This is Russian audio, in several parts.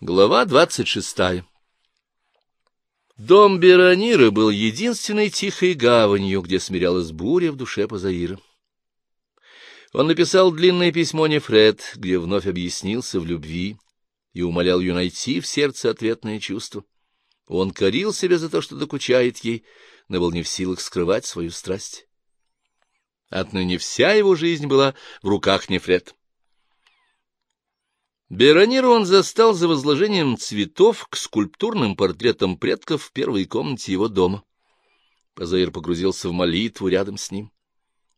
Глава двадцать шестая Дом Беронира был единственной тихой гаванью, где смирялась буря в душе Пазаира. Он написал длинное письмо Нефред, где вновь объяснился в любви и умолял ее найти в сердце ответное чувство. Он корил себя за то, что докучает ей, но был не в силах скрывать свою страсть. Отныне вся его жизнь была в руках Нефред. Берониру он застал за возложением цветов к скульптурным портретам предков в первой комнате его дома. Пазаир погрузился в молитву рядом с ним.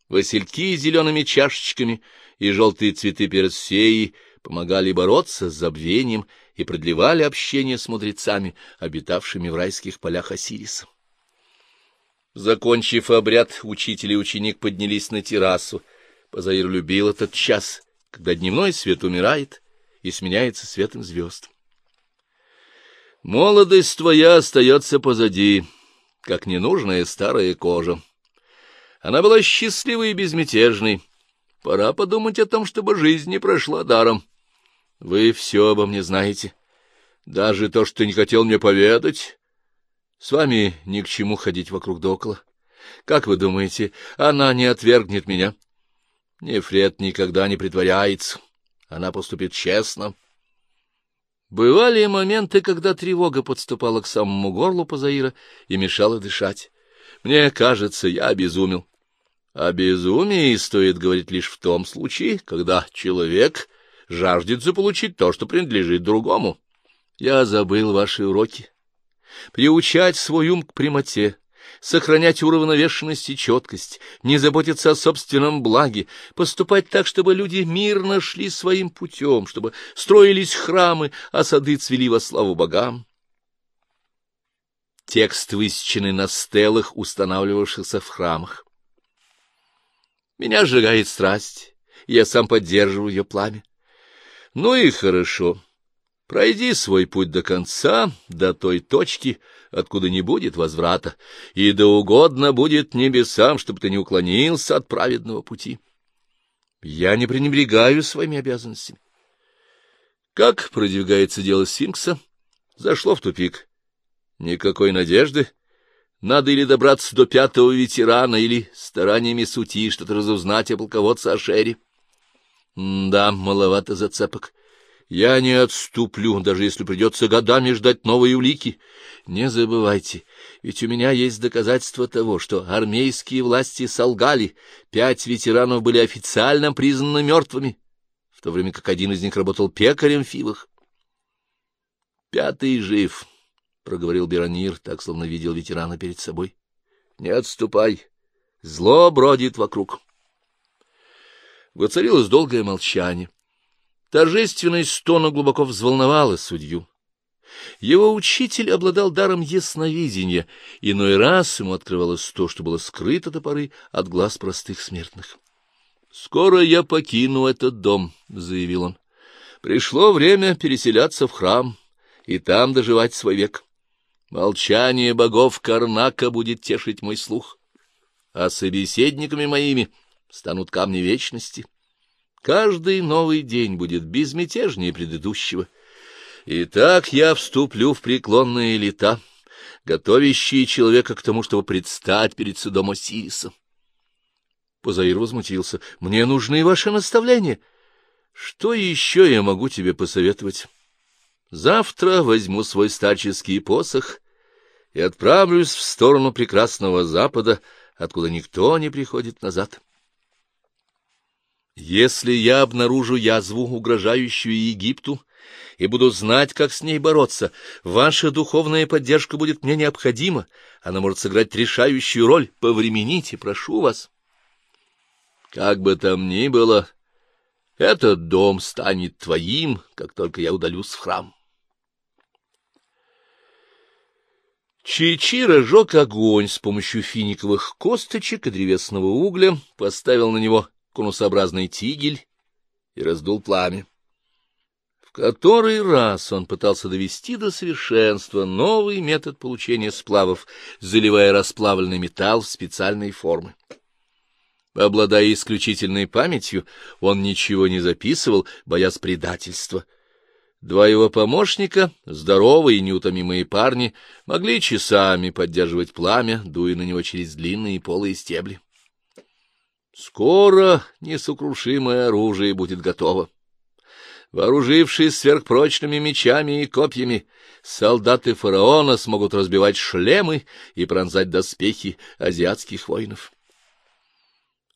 Васильки с зелеными чашечками и желтые цветы персеи помогали бороться с забвением и продлевали общение с мудрецами, обитавшими в райских полях Осириса. Закончив обряд, учитель и ученик поднялись на террасу. Пазаир любил этот час, когда дневной свет умирает — и сменяется светом звезд. Молодость твоя остается позади, как ненужная старая кожа. Она была счастливой и безмятежной. Пора подумать о том, чтобы жизнь не прошла даром. Вы все обо мне знаете, даже то, что не хотел мне поведать. С вами ни к чему ходить вокруг да около. Как вы думаете, она не отвергнет меня? Нефред никогда не притворяется. Она поступит честно. Бывали моменты, когда тревога подступала к самому горлу Пазаира и мешала дышать. Мне кажется, я обезумел. О безумии стоит говорить лишь в том случае, когда человек жаждет заполучить то, что принадлежит другому. Я забыл ваши уроки. Приучать свой ум к прямоте, сохранять уравновешенность и четкость, не заботиться о собственном благе, поступать так, чтобы люди мирно шли своим путем, чтобы строились храмы, а сады цвели во славу богам. Текст высеченный на стелах, устанавливавшихся в храмах. Меня сжигает страсть, я сам поддерживаю ее пламя. Ну и хорошо. Пройди свой путь до конца, до той точки, откуда не будет возврата, и да угодно будет небесам, чтобы ты не уклонился от праведного пути. Я не пренебрегаю своими обязанностями. Как продвигается дело Сфинкса? Зашло в тупик. Никакой надежды. Надо или добраться до пятого ветерана, или стараниями сути что-то разузнать о полководце Ашере. да, маловато зацепок. Я не отступлю, даже если придется годами ждать новые улики. Не забывайте, ведь у меня есть доказательства того, что армейские власти солгали, пять ветеранов были официально признаны мертвыми, в то время как один из них работал пекарем в Фивах. Пятый жив, — проговорил Беронир, так словно видел ветерана перед собой. — Не отступай, зло бродит вокруг. Воцарилось долгое молчание. Торжественность стона глубоко взволновала судью. Его учитель обладал даром ясновидения, иной раз ему открывалось то, что было скрыто до поры от глаз простых смертных. — Скоро я покину этот дом, — заявил он. — Пришло время переселяться в храм и там доживать свой век. Молчание богов Карнака будет тешить мой слух, а собеседниками моими станут камни вечности. — Каждый новый день будет безмятежнее предыдущего. Итак, я вступлю в преклонные лета, готовящие человека к тому, чтобы предстать перед судом Осириса. Позаир возмутился. — Мне нужны ваши наставления. Что еще я могу тебе посоветовать? Завтра возьму свой старческий посох и отправлюсь в сторону прекрасного запада, откуда никто не приходит назад. Если я обнаружу язву, угрожающую Египту, и буду знать, как с ней бороться, ваша духовная поддержка будет мне необходима, она может сыграть решающую роль. Повремените, прошу вас. Как бы там ни было, этот дом станет твоим, как только я удалюсь в храм. Чичи разжег огонь с помощью финиковых косточек и древесного угля, поставил на него конусообразный тигель и раздул пламя. В который раз он пытался довести до совершенства новый метод получения сплавов, заливая расплавленный металл в специальные формы. Обладая исключительной памятью, он ничего не записывал, боясь предательства. Два его помощника, здоровые и неутомимые парни, могли часами поддерживать пламя, дуя на него через длинные полые стебли. Скоро несокрушимое оружие будет готово. Вооружившись сверхпрочными мечами и копьями, солдаты фараона смогут разбивать шлемы и пронзать доспехи азиатских воинов.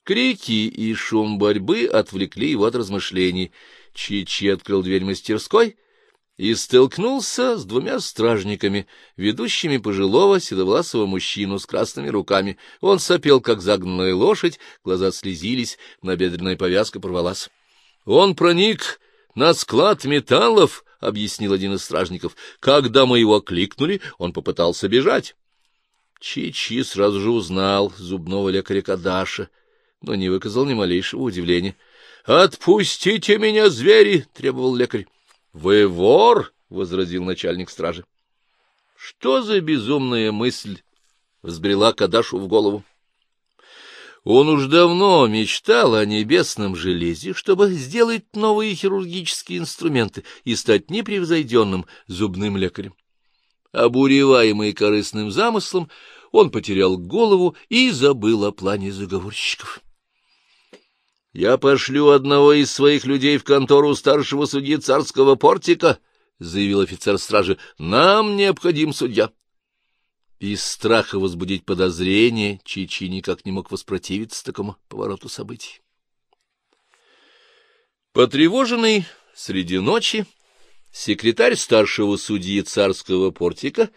Крики и шум борьбы отвлекли его от размышлений. Чичи открыл дверь мастерской и столкнулся с двумя стражниками, ведущими пожилого седовласого мужчину с красными руками. Он сопел, как загнанная лошадь, глаза слезились, набедренная повязка порвалась. Он проник на склад металлов, — объяснил один из стражников. Когда мы его окликнули, он попытался бежать. Чичи сразу же узнал зубного лекаря Кадаша, но не выказал ни малейшего удивления. — Отпустите меня, звери! — требовал лекарь. — Вы вор? — возразил начальник стражи. Что за безумная мысль взбрела Кадашу в голову? Он уж давно мечтал о небесном железе, чтобы сделать новые хирургические инструменты и стать непревзойденным зубным лекарем. Обуреваемый корыстным замыслом, он потерял голову и забыл о плане заговорщиков. — Я пошлю одного из своих людей в контору старшего судьи царского портика, — заявил офицер стражи. — Нам необходим судья. Из страха возбудить подозрение Чичи никак не мог воспротивиться такому повороту событий. Потревоженный среди ночи, секретарь старшего судьи царского портика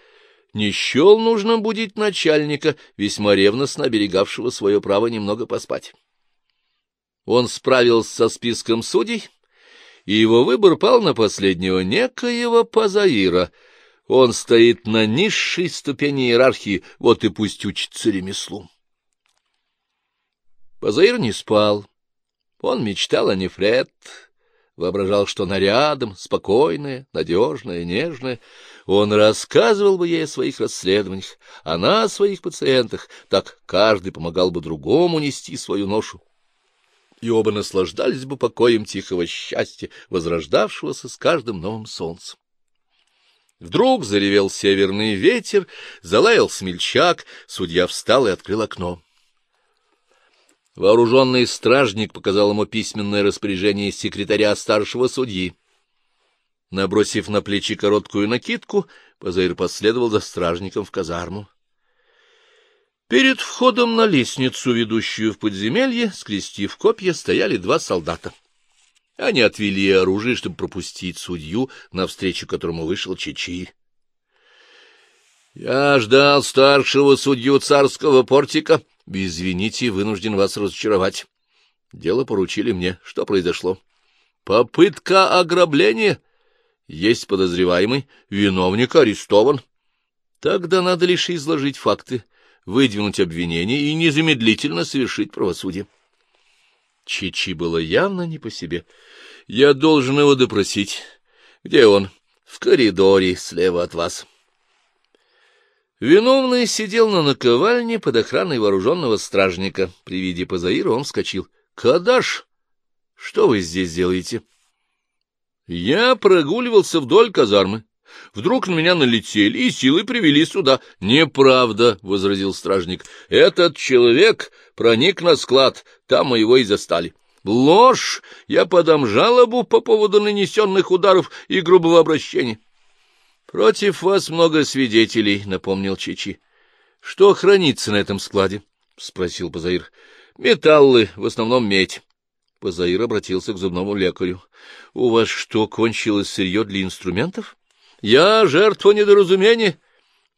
не счел нужным будить начальника, весьма ревностно оберегавшего свое право немного поспать. Он справился со списком судей, и его выбор пал на последнего некоего Пазаира. Он стоит на низшей ступени иерархии, вот и пусть учится ремеслу. Пазаир не спал. Он мечтал о Нефред, воображал, что она рядом, спокойная, надежная, нежная. Он рассказывал бы ей о своих расследованиях, она о своих пациентах, так каждый помогал бы другому нести свою ношу и оба наслаждались бы покоем тихого счастья, возрождавшегося с каждым новым солнцем. Вдруг заревел северный ветер, залаял смельчак, судья встал и открыл окно. Вооруженный стражник показал ему письменное распоряжение секретаря старшего судьи. Набросив на плечи короткую накидку, Пазаир последовал за стражником в казарму. Перед входом на лестницу, ведущую в подземелье, скрестив копья, стояли два солдата. Они отвели оружие, чтобы пропустить судью, навстречу которому вышел Чичи. — Я ждал старшего судью царского портика. Извините, вынужден вас разочаровать. Дело поручили мне. Что произошло? — Попытка ограбления. Есть подозреваемый. Виновник арестован. Тогда надо лишь изложить факты выдвинуть обвинение и незамедлительно совершить правосудие. Чичи было явно не по себе. Я должен его допросить. Где он? В коридоре, слева от вас. Виновный сидел на наковальне под охраной вооруженного стражника. При виде Пазаира он вскочил. — Кадаш, что вы здесь делаете? — Я прогуливался вдоль казармы. Вдруг на меня налетели и силой привели сюда. — Неправда, — возразил стражник. — Этот человек проник на склад, там мы его и застали. — Ложь! Я подам жалобу по поводу нанесенных ударов и грубого обращения. — Против вас много свидетелей, — напомнил Чичи. — Что хранится на этом складе? — спросил Пазаир. — Металлы, в основном медь. Пазаир обратился к зубному лекарю. — У вас что, кончилось сырье для инструментов? — я жертва недоразумения.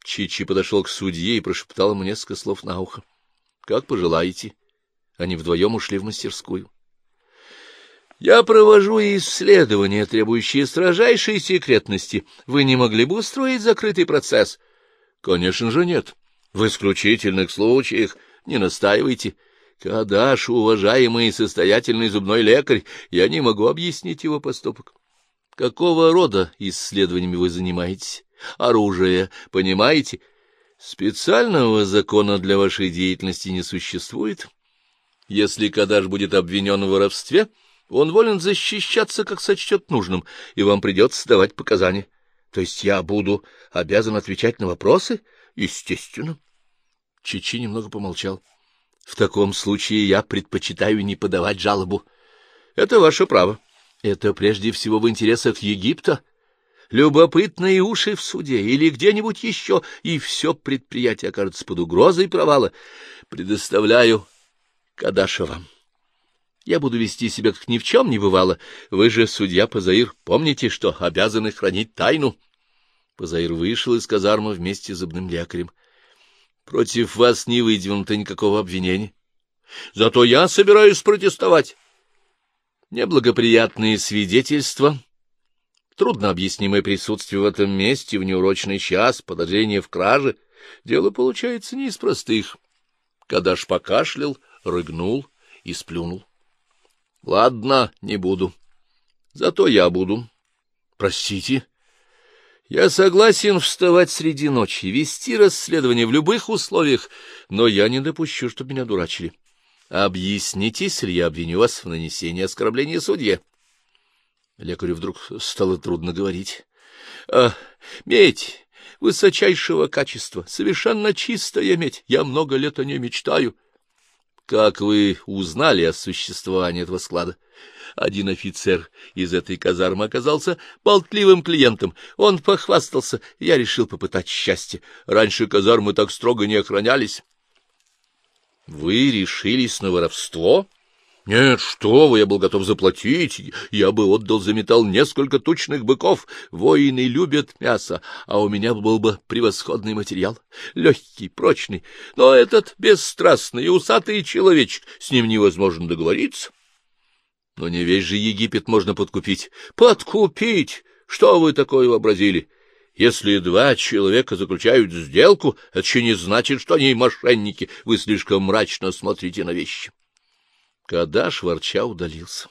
Чичи подошел к судье и прошептал ему несколько слов на ухо. — Как пожелаете. Они вдвоем ушли в мастерскую. — Я провожу исследования, требующие строжайшей секретности. Вы не могли бы устроить закрытый процесс? — Конечно же нет. В исключительных случаях не настаивайте. Кадаш, уважаемый и состоятельный зубной лекарь, я не могу объяснить его поступок. Какого рода исследованиями вы занимаетесь? Оружие, понимаете? Специального закона для вашей деятельности не существует. Если Кадаш будет обвинен в воровстве, Он волен защищаться, как сочтет нужным, и вам придется давать показания. То есть я буду обязан отвечать на вопросы? Естественно. Чичи немного помолчал. В таком случае я предпочитаю не подавать жалобу. Это ваше право. Это прежде всего в интересах Египта. Любопытные уши в суде или где-нибудь еще, и все предприятие окажется под угрозой провала. Предоставляю Кадаша вам. Я буду вести себя, как ни в чем не бывало. Вы же, судья Пазаир, помните, что обязаны хранить тайну. Пазаир вышел из казармы вместе с зубным лекарем. Против вас не выдвинуто никакого обвинения. Зато я собираюсь протестовать. Неблагоприятные свидетельства, трудно объяснимое присутствие в этом месте в неурочный час, подозрение в краже. Дело получается не из простых. Кадаш покашлял, рыгнул и сплюнул. — Ладно, не буду. Зато я буду. — Простите. Я согласен вставать среди ночи, вести расследование в любых условиях, но я не допущу, чтобы меня дурачили. Объяснитесь, ли я обвиню вас в нанесении оскорбления судье. Лекарю вдруг стало трудно говорить. А, медь высочайшего качества, совершенно чистая медь. Я много лет о ней мечтаю. Как вы узнали о существовании этого склада? Один офицер из этой казармы оказался болтливым клиентом. Он похвастался, я решил попытать счастье. Раньше казармы так строго не охранялись. — Вы решились на воровство? — Нет, что вы, я был готов заплатить. Я бы отдал за металл несколько тучных быков. Воины любят мясо, а у меня был бы превосходный материал. Легкий, прочный, но этот бесстрастный и усатый человечек, с ним невозможно договориться. Но не весь же Египет можно подкупить. Подкупить! Что вы такое вообразили? Если два человека заключают сделку, это еще не значит, что они мошенники. Вы слишком мрачно смотрите на вещи. Кадаш ворча удалился.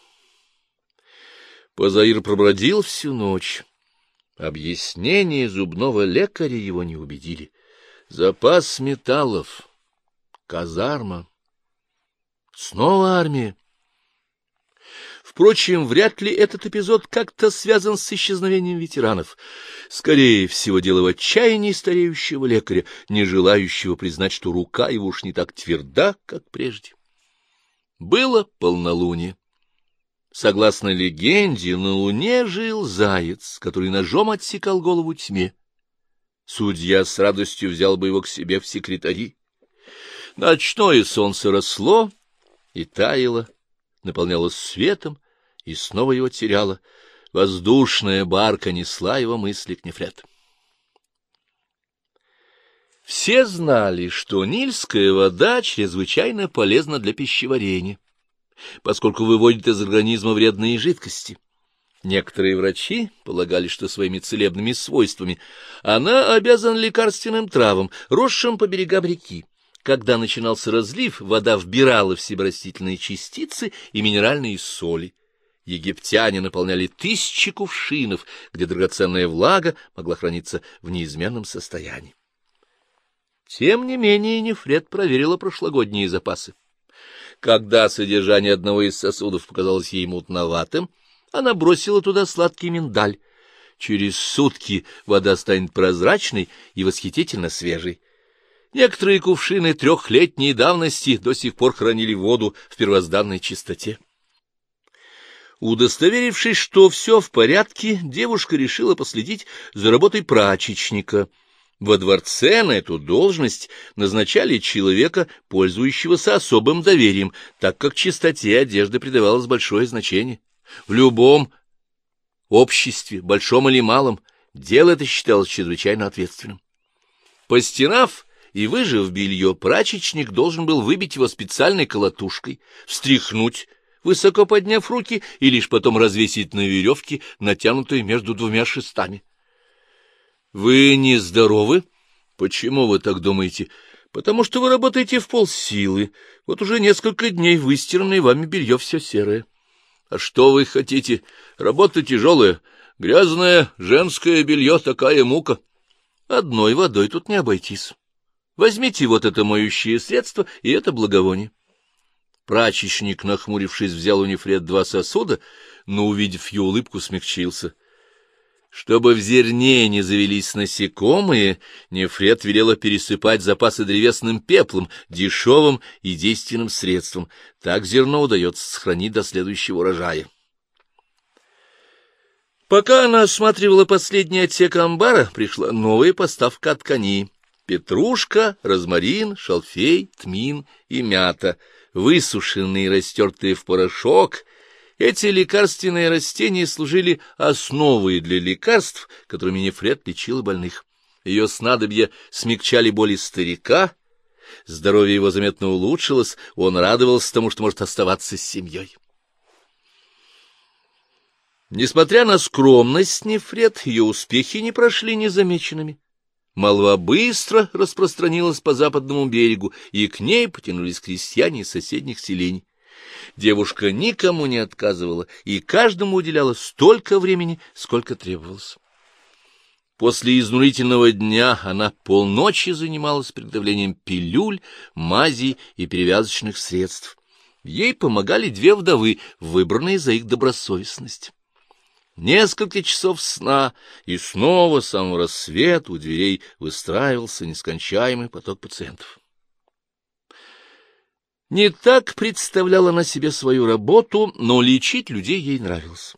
Позаир пробродил всю ночь. Объяснения зубного лекаря его не убедили. Запас металлов, казарма, снова армия. Впрочем, вряд ли этот эпизод как-то связан с исчезновением ветеранов. Скорее всего, дело в отчаянии стареющего лекаря, не желающего признать, что рука его уж не так тверда, как прежде. Было полнолуние. Согласно легенде, на луне жил заяц, который ножом отсекал голову тьме. Судья с радостью взял бы его к себе в секретари. Ночное солнце росло и таяло, наполнялось светом, и снова его теряла. Воздушная барка несла его мысли к нефрет. Все знали, что нильская вода чрезвычайно полезна для пищеварения, поскольку выводит из организма вредные жидкости. Некоторые врачи полагали, что своими целебными свойствами она обязана лекарственным травам, росшим по берегам реки. Когда начинался разлив, вода вбирала в себя растительные частицы и минеральные соли египтяне наполняли тысячи кувшинов, где драгоценная влага могла храниться в неизменном состоянии. Тем не менее Нефред проверила прошлогодние запасы. Когда содержание одного из сосудов показалось ей мутноватым, она бросила туда сладкий миндаль. Через сутки вода станет прозрачной и восхитительно свежей. Некоторые кувшины трехлетней давности до сих пор хранили воду в первозданной чистоте. Удостоверившись, что все в порядке, девушка решила последить за работой прачечника. Во дворце на эту должность назначали человека, пользующегося особым доверием, так как чистоте одежды придавалось большое значение. В любом обществе, большом или малом, дело это считалось чрезвычайно ответственным. Постирав и выжив белье, прачечник должен был выбить его специальной колотушкой, встряхнуть, высоко подняв руки, и лишь потом развесить на веревке, натянутой между двумя шестами. — Вы нездоровы? — Почему вы так думаете? — Потому что вы работаете в полсилы. Вот уже несколько дней выстиранное вами белье все серое. — А что вы хотите? Работа тяжелая. Грязное женское белье — такая мука. Одной водой тут не обойтись. Возьмите вот это моющее средство и это благовоние. Прачечник, нахмурившись, взял у Нефред два сосуда, но, увидев ее улыбку, смягчился. Чтобы в зерне не завелись насекомые, Нефред велела пересыпать запасы древесным пеплом, дешевым и действенным средством. Так зерно удается сохранить до следующего урожая. Пока она осматривала последний отсек амбара, пришла новая поставка ткани. Петрушка, розмарин, шалфей, тмин и мята, высушенные и растертые в порошок. Эти лекарственные растения служили основой для лекарств, которыми Нефред лечила больных. Ее снадобья смягчали боли старика, здоровье его заметно улучшилось, он радовался тому, что может оставаться с семьей. Несмотря на скромность Нефред, ее успехи не прошли незамеченными. Молва быстро распространилась по западному берегу, и к ней потянулись крестьяне из соседних селений. Девушка никому не отказывала и каждому уделяла столько времени, сколько требовалось. После изнурительного дня она полночи занималась приготовлением пилюль, мазей и перевязочных средств. Ей помогали две вдовы, выбранные за их добросовестность. Несколько часов сна, и снова с самого рассвета у дверей выстраивался нескончаемый поток пациентов. Не так представляла она себе свою работу, но лечить людей ей нравилось.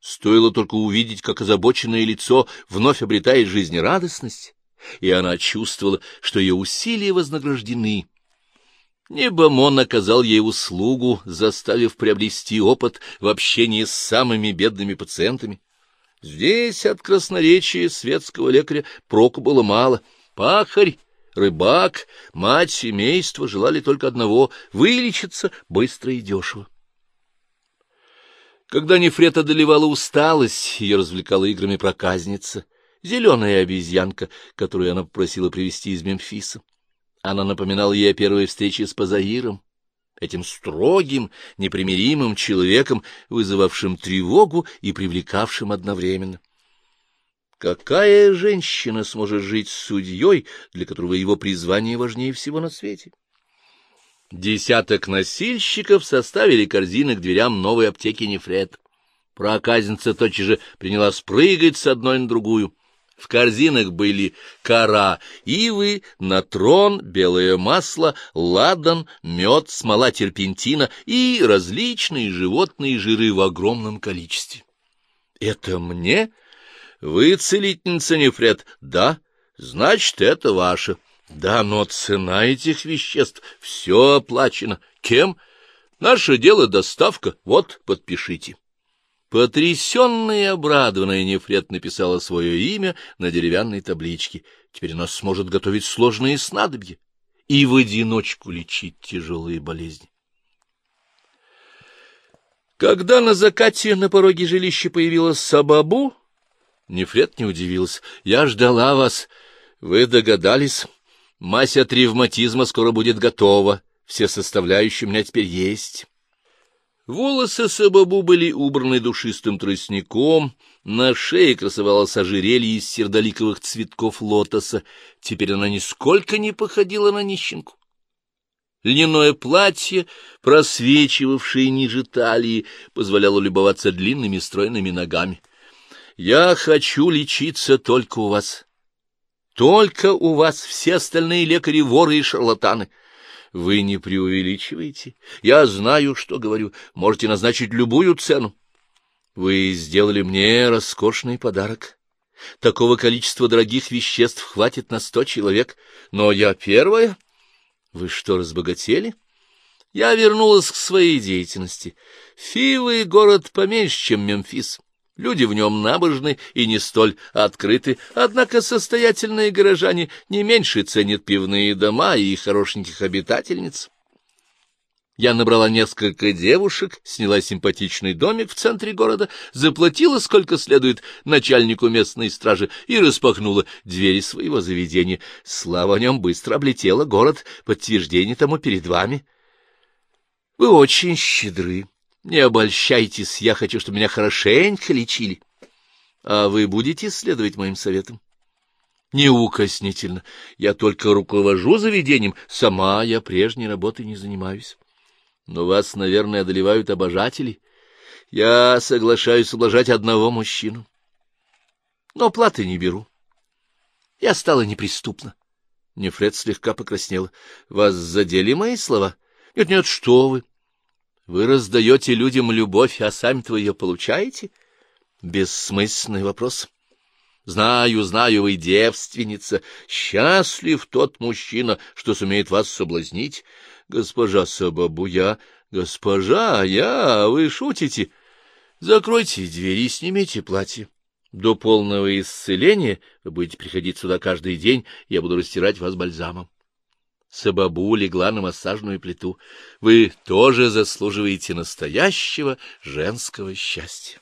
Стоило только увидеть, как озабоченное лицо вновь обретает жизнерадостность, и она чувствовала, что ее усилия вознаграждены, Небомон оказал ей услугу, заставив приобрести опыт в общении с самыми бедными пациентами. Здесь от красноречия светского лекаря проку было мало. Пахарь, рыбак, мать семейства желали только одного — вылечиться быстро и дешево. Когда Нефрет одолевала усталость, ее развлекала играми проказница, зеленая обезьянка, которую она попросила привезти из Мемфиса. Она напоминала ей о первой встрече с Пазаиром, этим строгим, непримиримым человеком, вызывавшим тревогу и привлекавшим одновременно. Какая женщина сможет жить с судьей, для которого его призвание важнее всего на свете? Десяток носильщиков составили корзины к дверям новой аптеки Нефред. Проказница тотчас же принялась прыгать с одной на другую. В корзинах были кора ивы, натрон, белое масло, ладан, мед, смола терпентина и различные животные жиры в огромном количестве. — Это мне? Вы целительница Нефред? Да. Значит, это ваше. Да, но цена этих веществ все оплачено. Кем? Наше дело доставка. Вот, подпишите. Потрясенная и обрадованная Нефред написала свое имя на деревянной табличке. Теперь она сможет готовить сложные снадобья и в одиночку лечить тяжелые болезни. Когда на закате на пороге жилища появилась Сабабу, Нефред не удивился. «Я ждала вас. Вы догадались? Мазь от ревматизма скоро будет готова. Все составляющие у меня теперь есть». Волосы Сабабу были убраны душистым тростником, на шее красовалось ожерелье из сердоликовых цветков лотоса. Теперь она нисколько не походила на нищенку. Льняное платье, просвечивавшее ниже талии, позволяло любоваться длинными стройными ногами. «Я хочу лечиться только у вас. Только у вас все остальные лекари — воры и шарлатаны». Вы не преувеличиваете. Я знаю, что говорю. Можете назначить любую цену. Вы сделали мне роскошный подарок. Такого количества дорогих веществ хватит на сто человек. Но я первая. Вы что, разбогатели? Я вернулась к своей деятельности. Фивы — город поменьше, чем Мемфис. Люди в нем набожны и не столь открыты, однако состоятельные горожане не меньше ценят пивные дома и хорошеньких обитательниц. Я набрала несколько девушек, сняла симпатичный домик в центре города, заплатила сколько следует начальнику местной стражи и распахнула двери своего заведения. Слава о нем быстро облетела город, подтверждение тому перед вами. Вы очень щедры. Не обольщайтесь, я хочу, чтобы меня хорошенько лечили. А вы будете следовать моим советам? Неукоснительно. Я только руковожу заведением, сама я прежней работой не занимаюсь. Но вас, наверное, одолевают обожатели. Я соглашаюсь ублажать одного мужчину. Но платы не беру. Я стала неприступна. Нефред слегка покраснела. — Вас задели мои слова? Нет, — Нет-нет, что вы! Вы раздаете людям любовь, а сами-то ее получаете? Бессмысленный вопрос. Знаю, знаю, вы девственница. Счастлив тот мужчина, что сумеет вас соблазнить. Госпожа Сабабуя, госпожа, я, вы шутите? Закройте двери и снимите платье. До полного исцеления вы будете приходить сюда каждый день, я буду растирать вас бальзамом. Сабабу легла на массажную плиту. Вы тоже заслуживаете настоящего женского счастья.